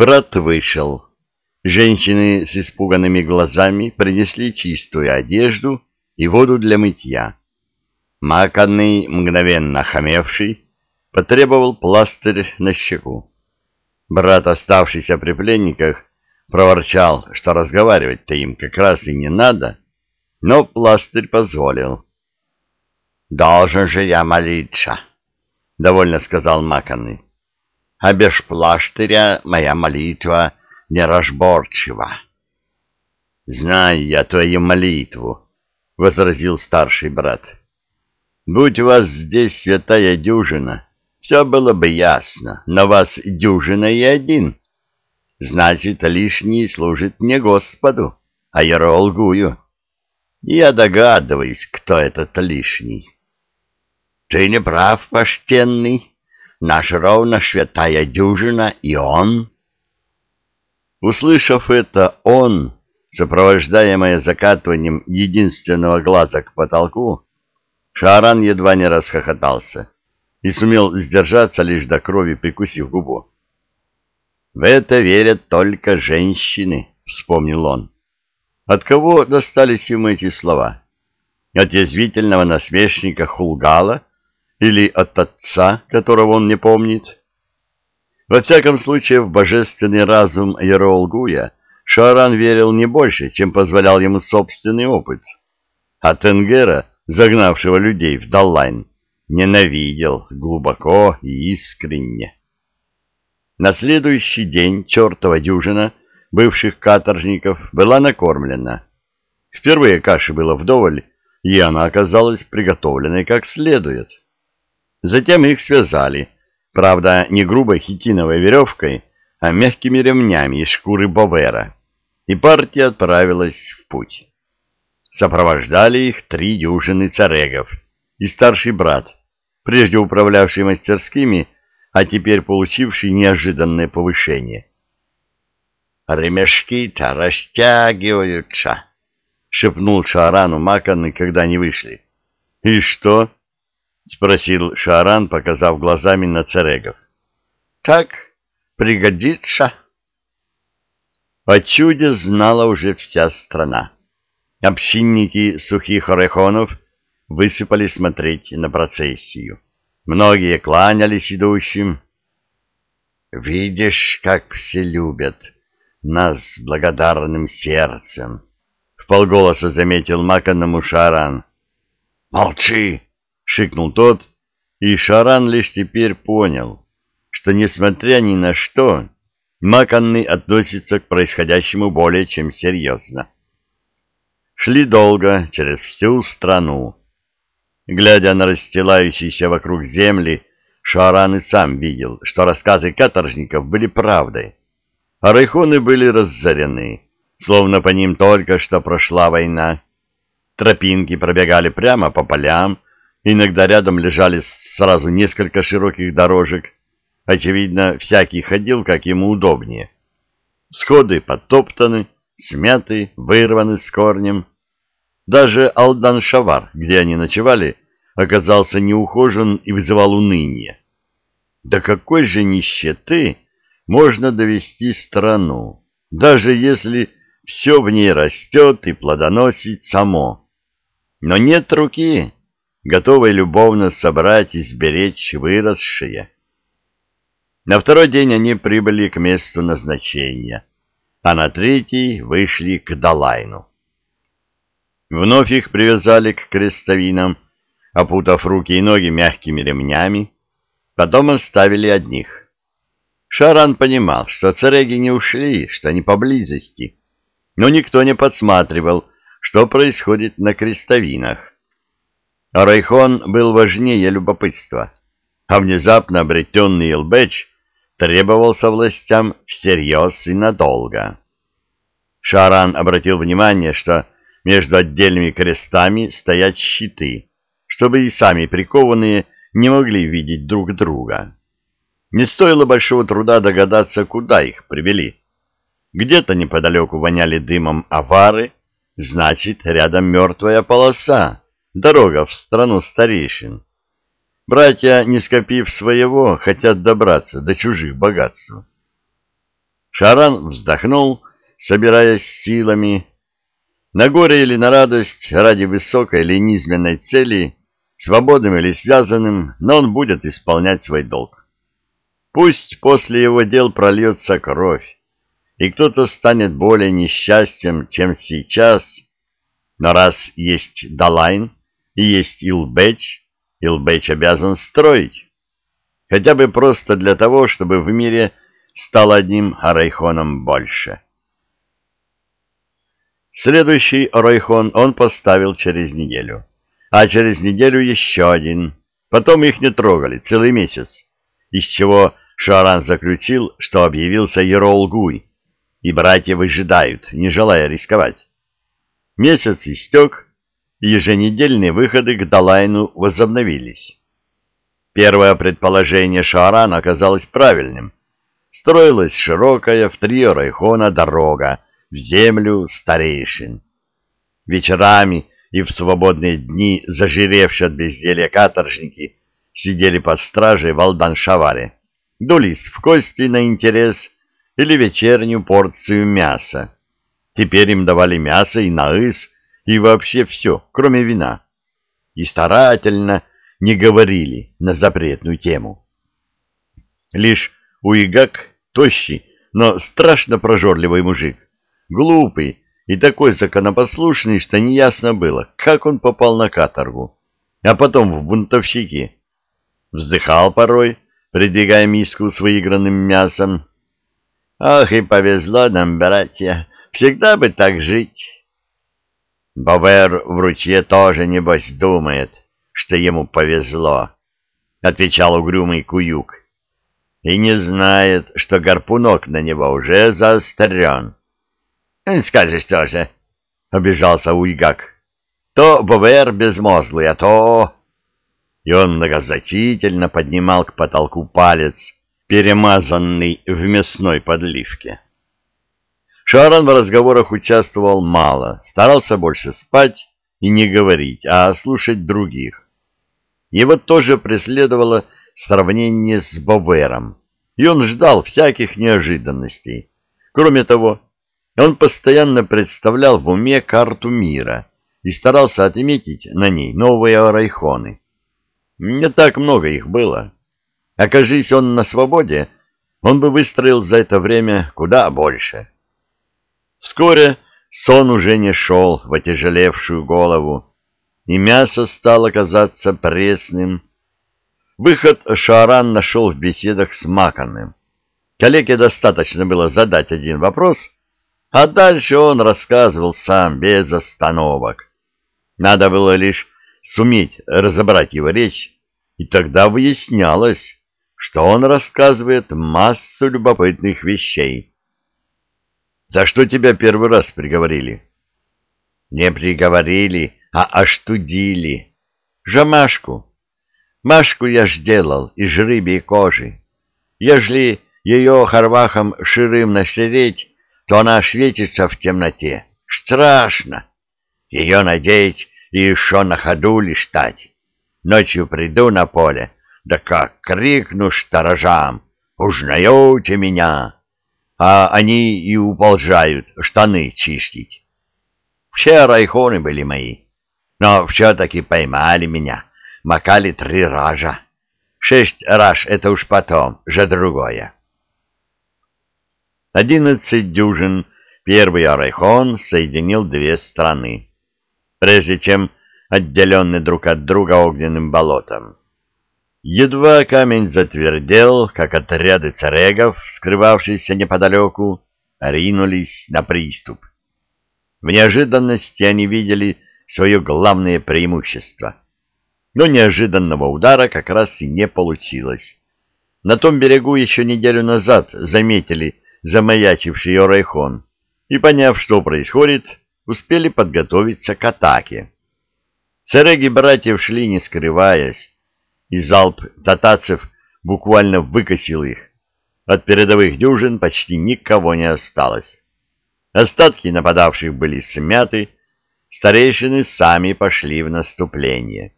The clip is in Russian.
Брат вышел. Женщины с испуганными глазами принесли чистую одежду и воду для мытья. Маканный, мгновенно хамевший, потребовал пластырь на щеку. Брат, оставшийся при пленниках, проворчал, что разговаривать-то им как раз и не надо, но пластырь позволил. «Должен же я молиться», — довольно сказал Маканный. «А без пластыря моя молитва неразборчива». «Знаю я твою молитву», — возразил старший брат. «Будь у вас здесь святая дюжина, все было бы ясно, но вас дюжина и один. Значит, лишний служит не Господу, а Еролгую. Я догадываюсь, кто этот лишний». «Ты не прав, почтенный, наш ровно святая дюжина и он». Услышав это, он, сопровождаемое закатыванием единственного глаза к потолку, Шаран едва не расхохотался и сумел сдержаться, лишь до крови прикусив губу. «В это верят только женщины», — вспомнил он. От кого достались ему эти слова? От язвительного насмешника Хулгала или от отца, которого он не помнит? Во всяком случае, в божественный разум Еролгуя Шаран верил не больше, чем позволял ему собственный опыт. А Тенгера, загнавшего людей в Даллайн, ненавидел глубоко и искренне. На следующий день чертова дюжина бывших каторжников была накормлена. Впервые каши было вдоволь, и она оказалась приготовленной как следует. Затем их связали — Правда, не грубой хитиновой веревкой, а мягкими ремнями из шкуры бовера, и партия отправилась в путь. Сопровождали их три дюжины царегов и старший брат, прежде управлявший мастерскими, а теперь получивший неожиданное повышение. «Ремешки-то растягиваются!» — шепнул Шаарану Маканы, когда они вышли. «И что?» — спросил Шаран, показав глазами на царегов. — Так, пригодится. О чуде знала уже вся страна. Общинники сухих орехонов высыпали смотреть на процессию. Многие кланялись идущим. — Видишь, как все любят нас благодарным сердцем, — вполголоса заметил Маканому Шаран. — Молчи! Шикнул тот, и Шаран лишь теперь понял, что, несмотря ни на что, Маканный относится к происходящему более чем серьезно. Шли долго, через всю страну. Глядя на расстилающиеся вокруг земли, Шаран и сам видел, что рассказы каторжников были правдой, а райхоны были разорены, словно по ним только что прошла война. Тропинки пробегали прямо по полям, Иногда рядом лежали сразу несколько широких дорожек. Очевидно, всякий ходил, как ему удобнее. Сходы подтоптаны, смяты, вырваны с корнем. Даже Алдан-Шавар, где они ночевали, оказался неухожен и вызывал уныние. До какой же нищеты можно довести страну, даже если все в ней растет и плодоносит само? Но нет руки, готовой любовно собрать и сберечь выросшие. На второй день они прибыли к месту назначения, а на третий вышли к Далайну. Вновь их привязали к крестовинам, опутав руки и ноги мягкими ремнями, потом оставили одних. Шаран понимал, что цареги не ушли, что они поблизости, но никто не подсматривал, что происходит на крестовинах. Райхон был важнее любопытства, а внезапно обретенный Илбеч требовался властям всерьез и надолго. Шаран обратил внимание, что между отдельными крестами стоят щиты, чтобы и сами прикованные не могли видеть друг друга. Не стоило большого труда догадаться, куда их привели. Где-то неподалеку воняли дымом авары, значит, рядом мертвая полоса дорога в страну старейшин. Братья, не скопив своего, хотят добраться до чужих богатств. Шаран вздохнул, собираясь силами. На горе или на радость, ради высокой или низменной цели, свободным или связанным, но он будет исполнять свой долг. Пусть после его дел прольется кровь, и кто-то станет более несчастьем, чем сейчас, но раз есть Далайн есть Илбеч, Илбеч обязан строить, хотя бы просто для того, чтобы в мире стал одним Арайхоном больше. Следующий Арайхон он поставил через неделю, а через неделю еще один, потом их не трогали целый месяц, из чего Шаран заключил, что объявился Еролгуй, и братья выжидают, не желая рисковать. Месяц истек, еженедельные выходы к Далайну возобновились. Первое предположение Шаарана оказалось правильным. Строилась широкая в три райхона дорога в землю старейшин. Вечерами и в свободные дни зажиревшие от безделья каторжники сидели под стражей в Алдан-Шаваре дулись в кости на интерес или вечернюю порцию мяса. Теперь им давали мясо и наыс, и вообще все, кроме вина. И старательно не говорили на запретную тему. Лишь Уигак, тощий, но страшно прожорливый мужик, глупый и такой законопослушный, что неясно было, как он попал на каторгу, а потом в бунтовщики. Вздыхал порой, придвигая миску с выигранным мясом. «Ох, и повезло нам, братья, всегда бы так жить!» «Бовер в ручье тоже, небось, думает, что ему повезло», — отвечал угрюмый Куюк. «И не знает, что гарпунок на него уже заострен». «Скажешь тоже», — обижался Уйгак. «То Бовер безмозглый, а то...» и он многозначительно поднимал к потолку палец, перемазанный в мясной подливке. Шаран в разговорах участвовал мало, старался больше спать и не говорить, а слушать других. Его тоже преследовало сравнение с Бовером, и он ждал всяких неожиданностей. Кроме того, он постоянно представлял в уме карту мира и старался отметить на ней новые райхоны. Не так много их было. Окажись он на свободе, он бы выстроил за это время куда больше. Вскоре сон уже не шел в отяжелевшую голову, и мясо стало казаться пресным. Выход Шааран нашел в беседах с Маканым. Коллеге достаточно было задать один вопрос, а дальше он рассказывал сам без остановок. Надо было лишь суметь разобрать его речь, и тогда выяснялось, что он рассказывает массу любопытных вещей. «За что тебя первый раз приговорили?» «Не приговорили, а оштудили. Жамашку. Машку я ж делал из рыбьей кожи. Ежели ее харвахом ширым нашереть, то она светится в темноте. Страшно. Ее надеть и еще на ходу лиштать. Ночью приду на поле, да как крикну сторожам, «Узнаете меня!» А они и уползают штаны чистить. Все райхоны были мои, но все-таки поймали меня, макали три раза. Шесть раз — это уж потом, же другое. Одиннадцать дюжин первый Арайхон соединил две страны. Прежде чем отделенный друг от друга огненным болотом. Едва камень затвердел, как отряды царегов, скрывавшиеся неподалеку, ринулись на приступ. В неожиданности они видели свое главное преимущество. Но неожиданного удара как раз и не получилось. На том берегу еще неделю назад заметили замаячивший Орайхон и, поняв, что происходит, успели подготовиться к атаке. Цереги братьев шли, не скрываясь, и залп татацев буквально выкосил их. От передовых дюжин почти никого не осталось. Остатки нападавших были смяты, старейшины сами пошли в наступление.